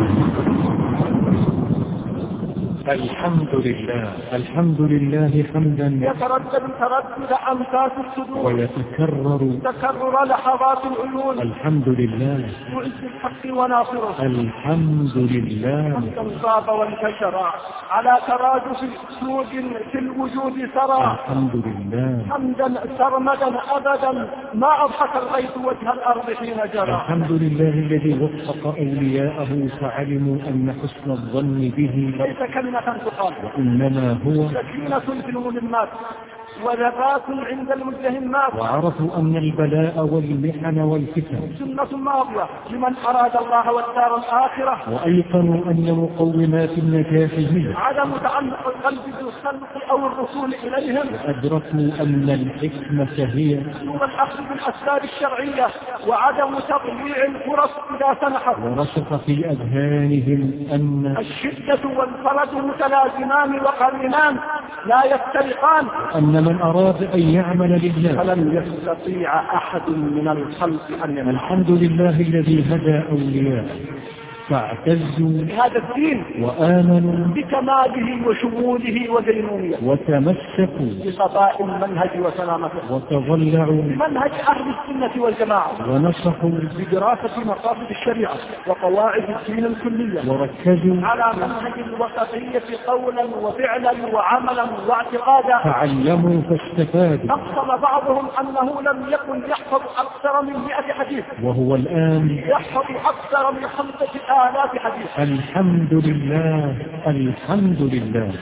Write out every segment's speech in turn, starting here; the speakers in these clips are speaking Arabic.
何? الحمد لله الحمد لله حمدا. يتردد تردد أمساس الصدور. ويتكرر. تكرر لحظات العيون. الحمد لله. معز الحق وناصره. الحمد لله. حمدا صاب وانتشر على تراجف سود في الوجود سرى الحمد لله. حمدا سرمدا أبدا. ما أضحك الغيث وجه الأرض حين جرى. الحمد لله الذي وفق أولياءه فعلموا أن حسن الظن به. ليس كلمة تقال. إنما هو سكينة في الملمات وذبات عند المتهمات وعرفوا أن البلاء والمحن والفتن. سنة ماضية. لمن أراد الله والدار الآخرة. وأيقنوا أن مقومات النجاح هي. عدم تعلق القلب بالخلق أو الرسول إليهم. وأدركوا أن الحكمة هي. ثم الأخذ بالأسباب الشرعية. وعدم تضييع الفرص إذا سنحت ورسخ في أذهانهم أن الشدة والفرج متلازمان وقرينان لا يفترقان. أن من أراد أن يعمل لله. فلن يستطيع أحد من الخلق أن ينحى الحمد لله الذي هدى أولياءه. فاعتزوا بهذا الدين. وآمنوا بكماله وشموله ودينونيته وتمسكوا بصفاء المنهج وسلامته. وتضلعوا منهج أهل السنة والجماعة. ونصحوا بدراسة مقاصد الشريعة وقواعد الدين الكلية. وركزوا على منهج الوسطية قولا وفعلا وعملا واعتقادا. تعلموا فاستفادوا. نقصد بعضهم أنه لم يكن يحفظ أكثر من مئة حديث. وهو الآن يحفظ أكثر من خمسة آلاف حديث. الحمد لله الحمد لله.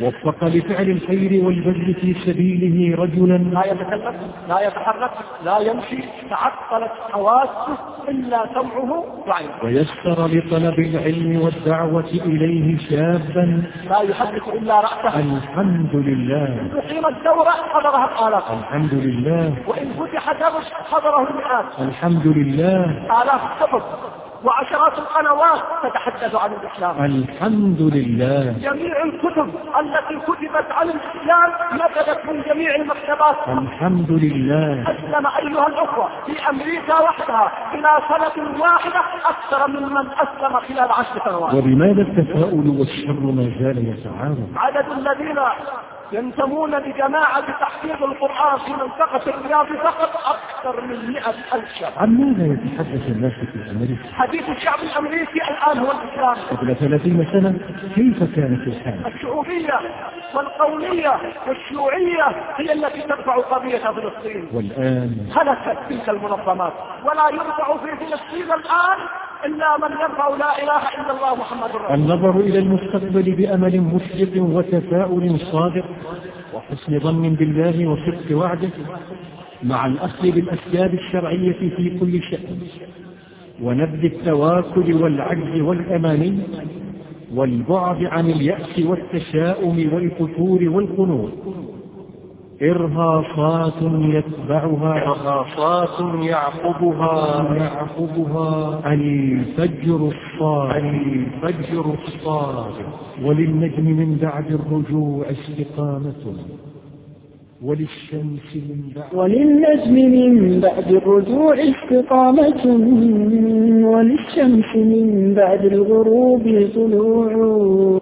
وفق لفعل الخير والبذل في سبيله رجلا. لا يتكلم لا يتحرك لا يمشي. تعطلت حواسه إلا سمعه وعينه ويسر لطلب العلم والدعوة إليه شابا. لا يحدث إلا رأسه. الحمد لله. تقيم الدورة حضرها الآلاف. الحمد لله. وإن فتح درس حضره المئات. الحمد لله. آلاف الصحف وعشرات القنوات تتحدث عن الإسلام. الحمد لله. جميع الكتب التي كتبت عن الإسلام نزلت من جميع المكتبات. الحمد لله. أسلم أيها الأخوة. في أمريكا وحدها إلى سنة واحدة أكثر ممن أسلم خلال عشر سنوات. وبماذا التفاؤل والشر ما زال يتعاظم عدد الذين ينتمون لجماعة تحفيظ القرآن في منطقة الرياض فقط أكثر من مئة ألف شاب عن ماذا يتحدث الناس في أمريكا؟ حديث الشعب الأمريكي الآن هو الإسلام. قبل ثلاثين سنة كيف كانت الحالة الشعوبية والقومية والشيوعية هي التي ترفع قضية فلسطين. والآن؟ هلكت تلك المنظمات. ولا يرفع في فلسطين الآن إلا من يرفع لا إله إلا الله محمد رسول النظر إلى المستقبل بأمل مشرق وتفاؤل صادق وحسن ظن بالله وصدق وعده مع الأخذ بالأسباب الشرعية في كل شأن ونبذ التواكل والعجز والأماني والبعد عن اليأس والتشاؤم والفتور والقنوط إرهاصات يتبعها إرهاصات يعقبها يعقبها الفجر الصادق الفجر الصادق وللنجم من بعد الرجوع استقامة وللشمس من بعد وللنجم من بعد الرجوع استقامة وللشمس من بعد الغروب طلوع